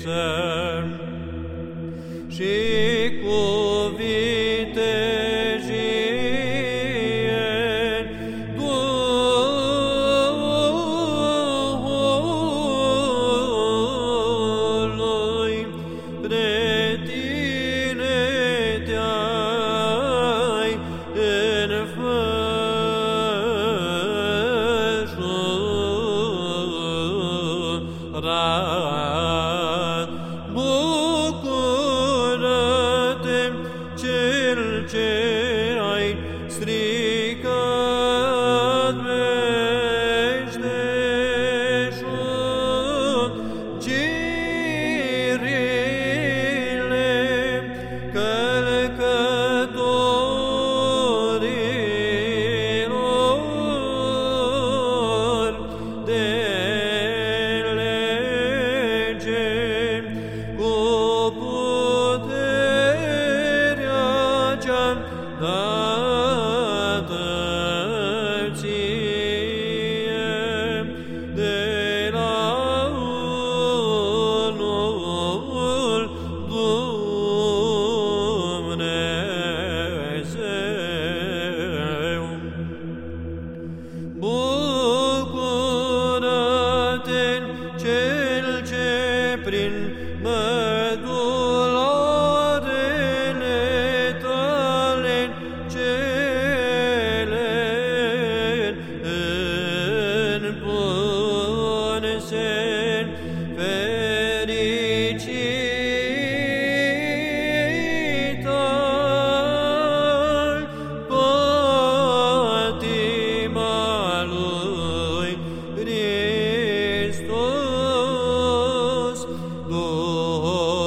Jesus. Stricat More Oh.